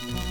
Mm-hmm.